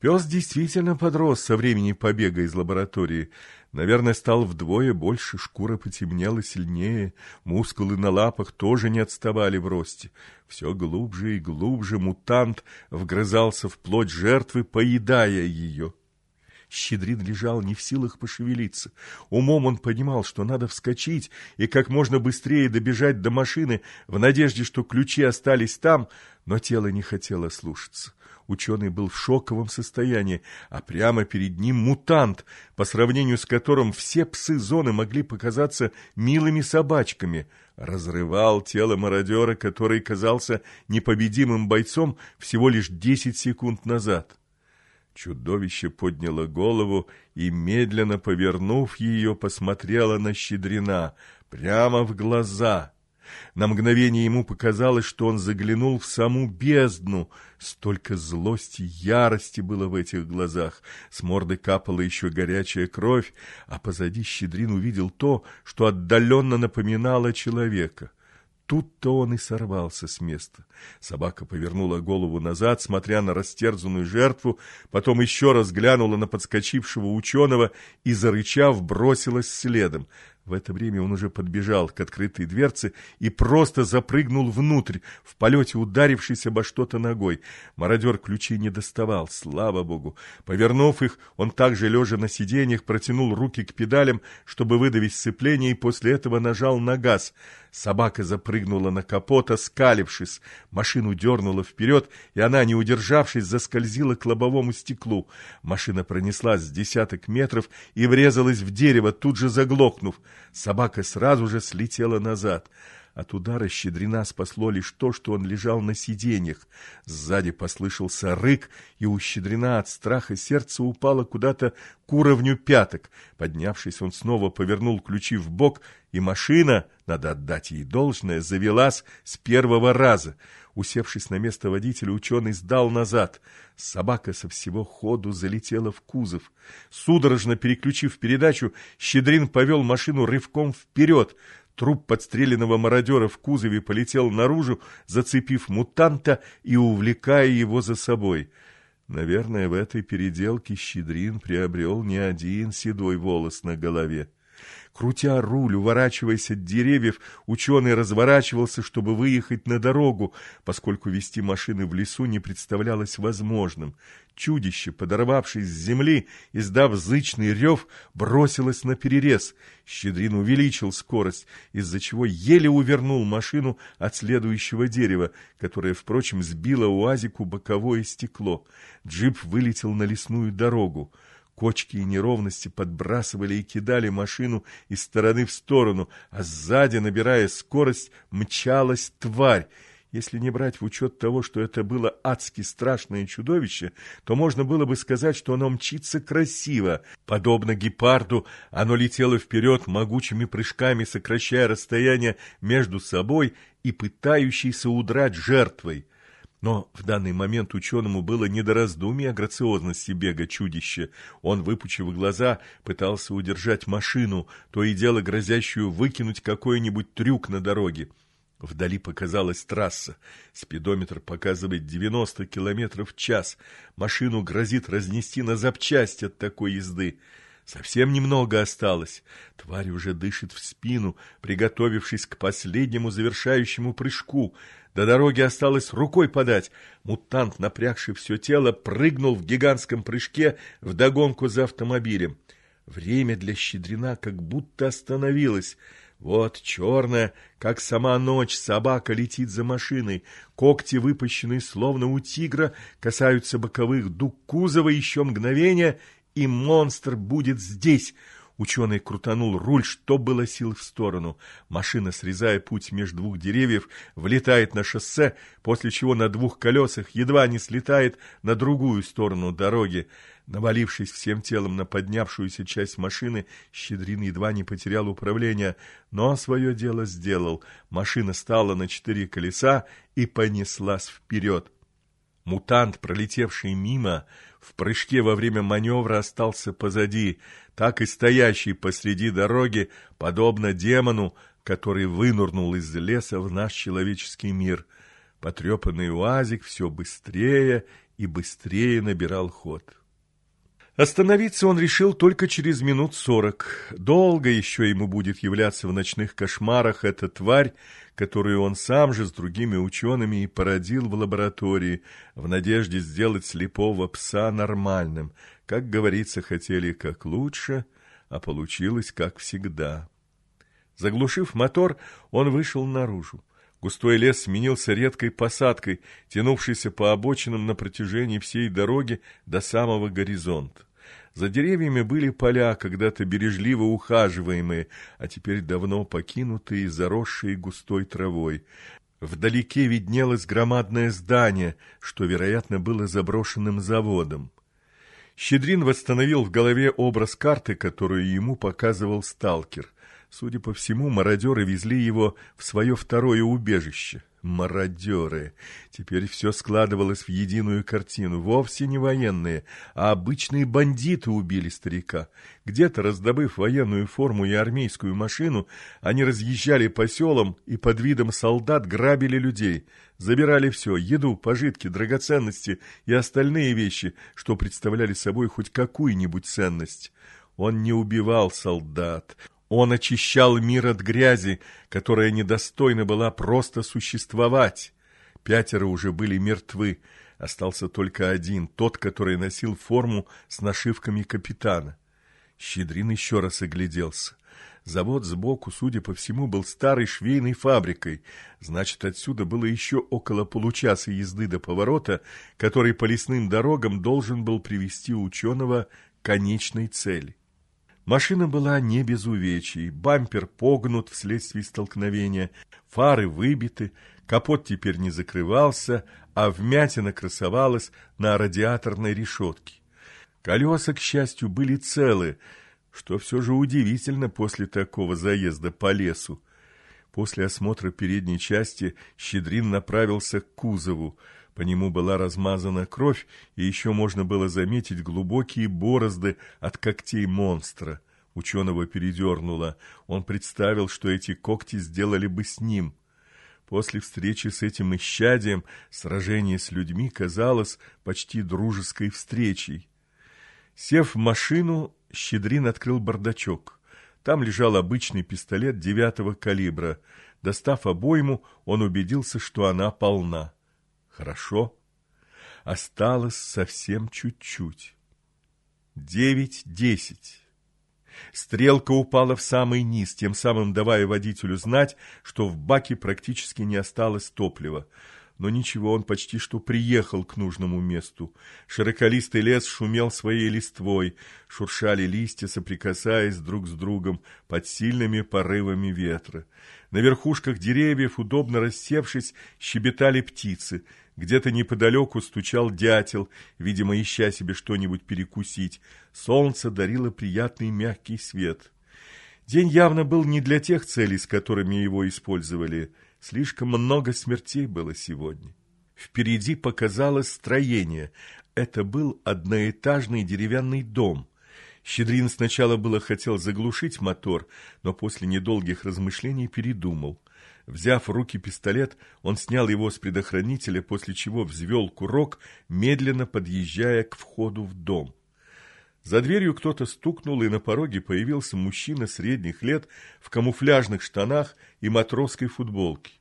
Пес действительно подрос со времени побега из лаборатории. Наверное, стал вдвое больше, шкура потемнела сильнее, мускулы на лапах тоже не отставали в росте. Все глубже и глубже мутант вгрызался в плоть жертвы, поедая ее. Щедрин лежал не в силах пошевелиться. Умом он понимал, что надо вскочить и как можно быстрее добежать до машины в надежде, что ключи остались там, но тело не хотело слушаться. Ученый был в шоковом состоянии, а прямо перед ним мутант, по сравнению с которым все псы зоны могли показаться милыми собачками, разрывал тело мародера, который казался непобедимым бойцом всего лишь десять секунд назад. Чудовище подняло голову и, медленно повернув ее, посмотрело на Щедрина прямо в глаза. На мгновение ему показалось, что он заглянул в саму бездну. Столько злости, ярости было в этих глазах. С морды капала еще горячая кровь, а позади Щедрин увидел то, что отдаленно напоминало человека — Тут-то он и сорвался с места. Собака повернула голову назад, смотря на растерзанную жертву, потом еще раз глянула на подскочившего ученого и, зарычав, бросилась следом. В это время он уже подбежал к открытой дверце и просто запрыгнул внутрь, в полете ударившись обо что-то ногой. Мародер ключей не доставал, слава богу. Повернув их, он также, лежа на сиденьях, протянул руки к педалям, чтобы выдавить сцепление, и после этого нажал на газ. Собака запрыгнула на капот, оскалившись. Машину дернула вперед, и она, не удержавшись, заскользила к лобовому стеклу. Машина пронеслась с десяток метров и врезалась в дерево, тут же заглохнув. Собака сразу же слетела назад. От удара Щедрина спасло лишь то, что он лежал на сиденьях. Сзади послышался рык, и у Щедрина от страха сердце упало куда-то к уровню пяток. Поднявшись, он снова повернул ключи в бок, и машина, надо отдать ей должное, завелась с первого раза. Усевшись на место водителя, ученый сдал назад. Собака со всего ходу залетела в кузов. Судорожно переключив передачу, Щедрин повел машину рывком вперед. Труп подстреленного мародера в кузове полетел наружу, зацепив мутанта и увлекая его за собой. Наверное, в этой переделке Щедрин приобрел не один седой волос на голове. Крутя руль, уворачиваясь от деревьев, ученый разворачивался, чтобы выехать на дорогу, поскольку вести машины в лесу не представлялось возможным. Чудище, подорвавшись с земли, издав зычный рев, бросилось на перерез. Щедрин увеличил скорость, из-за чего еле увернул машину от следующего дерева, которое, впрочем, сбило уазику боковое стекло. Джип вылетел на лесную дорогу. Кочки и неровности подбрасывали и кидали машину из стороны в сторону, а сзади, набирая скорость, мчалась тварь. Если не брать в учет того, что это было адски страшное чудовище, то можно было бы сказать, что оно мчится красиво. Подобно гепарду, оно летело вперед могучими прыжками, сокращая расстояние между собой и пытающейся удрать жертвой. Но в данный момент ученому было не до раздумий о грациозности бега чудища. Он, выпучив глаза, пытался удержать машину, то и дело грозящую выкинуть какой-нибудь трюк на дороге. Вдали показалась трасса. Спидометр показывает 90 километров в час. Машину грозит разнести на запчасть от такой езды. Совсем немного осталось. Тварь уже дышит в спину, приготовившись к последнему завершающему прыжку. До дороги осталось рукой подать. Мутант, напрягший все тело, прыгнул в гигантском прыжке вдогонку за автомобилем. Время для Щедрина как будто остановилось. Вот черная, как сама ночь, собака летит за машиной. Когти, выпущенные словно у тигра, касаются боковых дуг кузова еще мгновение, и монстр будет здесь — Ученый крутанул руль, что было сил в сторону. Машина, срезая путь между двух деревьев, влетает на шоссе, после чего на двух колесах едва не слетает на другую сторону дороги. Навалившись всем телом на поднявшуюся часть машины, Щедрин едва не потерял управление, но свое дело сделал. Машина стала на четыре колеса и понеслась вперед. Мутант, пролетевший мимо, в прыжке во время маневра остался позади, так и стоящий посреди дороги, подобно демону, который вынурнул из леса в наш человеческий мир. Потрепанный уазик все быстрее и быстрее набирал ход. Остановиться он решил только через минут сорок. Долго еще ему будет являться в ночных кошмарах эта тварь, которую он сам же с другими учеными и породил в лаборатории, в надежде сделать слепого пса нормальным. Как говорится, хотели как лучше, а получилось как всегда. Заглушив мотор, он вышел наружу. Густой лес сменился редкой посадкой, тянувшейся по обочинам на протяжении всей дороги до самого горизонта. За деревьями были поля, когда-то бережливо ухаживаемые, а теперь давно покинутые и заросшие густой травой. Вдалеке виднелось громадное здание, что, вероятно, было заброшенным заводом. Щедрин восстановил в голове образ карты, которую ему показывал сталкер. Судя по всему, мародеры везли его в свое второе убежище. Мародеры. Теперь все складывалось в единую картину. Вовсе не военные, а обычные бандиты убили старика. Где-то, раздобыв военную форму и армейскую машину, они разъезжали по селам и под видом солдат грабили людей. Забирали все – еду, пожитки, драгоценности и остальные вещи, что представляли собой хоть какую-нибудь ценность. Он не убивал солдат. Он очищал мир от грязи, которая недостойна была просто существовать. Пятеро уже были мертвы, остался только один, тот, который носил форму с нашивками капитана. Щедрин еще раз огляделся. Завод сбоку, судя по всему, был старой швейной фабрикой. Значит, отсюда было еще около получаса езды до поворота, который по лесным дорогам должен был привести ученого к конечной цели. Машина была не без увечий, бампер погнут вследствие столкновения, фары выбиты, капот теперь не закрывался, а вмятина красовалась на радиаторной решетке. Колеса, к счастью, были целы, что все же удивительно после такого заезда по лесу. После осмотра передней части Щедрин направился к кузову. По нему была размазана кровь, и еще можно было заметить глубокие борозды от когтей монстра. Ученого передернуло. Он представил, что эти когти сделали бы с ним. После встречи с этим исчадием сражение с людьми казалось почти дружеской встречей. Сев в машину, Щедрин открыл бардачок. Там лежал обычный пистолет девятого калибра. Достав обойму, он убедился, что она полна. Хорошо. Осталось совсем чуть-чуть. Девять-десять. Стрелка упала в самый низ, тем самым давая водителю знать, что в баке практически не осталось топлива. Но ничего, он почти что приехал к нужному месту. Широколистый лес шумел своей листвой, шуршали листья, соприкасаясь друг с другом под сильными порывами ветра. На верхушках деревьев, удобно рассевшись, щебетали птицы. Где-то неподалеку стучал дятел, видимо, ища себе что-нибудь перекусить. Солнце дарило приятный мягкий свет. День явно был не для тех целей, с которыми его использовали – Слишком много смертей было сегодня. Впереди показалось строение. Это был одноэтажный деревянный дом. Щедрин сначала было хотел заглушить мотор, но после недолгих размышлений передумал. Взяв в руки пистолет, он снял его с предохранителя, после чего взвел курок, медленно подъезжая к входу в дом. За дверью кто-то стукнул, и на пороге появился мужчина средних лет в камуфляжных штанах и матросской футболке.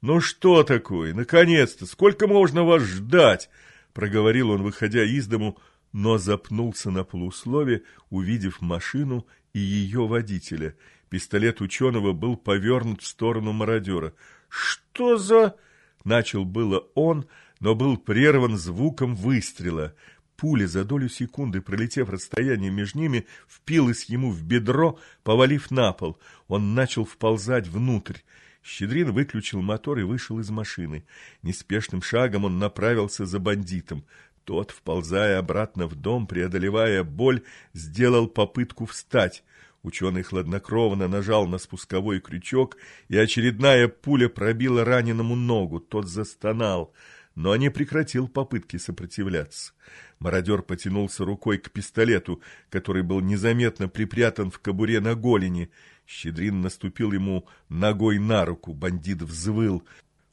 «Ну что такое? Наконец-то! Сколько можно вас ждать?» — проговорил он, выходя из дому, но запнулся на полуслове, увидев машину и ее водителя. Пистолет ученого был повернут в сторону мародера. «Что за...» — начал было он, но был прерван звуком выстрела — Пуля за долю секунды, пролетев расстояние между ними, впилась ему в бедро, повалив на пол. Он начал вползать внутрь. Щедрин выключил мотор и вышел из машины. Неспешным шагом он направился за бандитом. Тот, вползая обратно в дом, преодолевая боль, сделал попытку встать. Ученый хладнокровно нажал на спусковой крючок, и очередная пуля пробила раненому ногу. Тот застонал но не прекратил попытки сопротивляться. Мародер потянулся рукой к пистолету, который был незаметно припрятан в кобуре на голени. Щедрин наступил ему ногой на руку, бандит взвыл.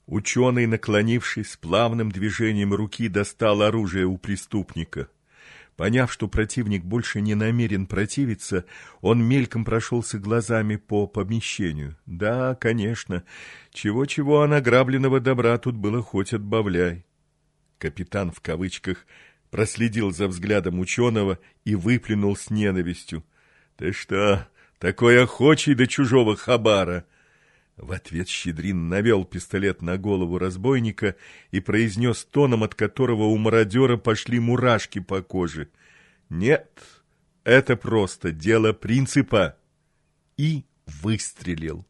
Ученый, наклонившись, плавным движением руки достал оружие у преступника. Поняв, что противник больше не намерен противиться, он мельком прошелся глазами по помещению. Да, конечно, чего-чего, а награбленного добра тут было хоть отбавляй. Капитан в кавычках проследил за взглядом ученого и выплюнул с ненавистью. «Ты что, такой охочий до чужого хабара?» В ответ Щедрин навел пистолет на голову разбойника и произнес тоном, от которого у мародера пошли мурашки по коже. «Нет, это просто дело принципа!» И выстрелил.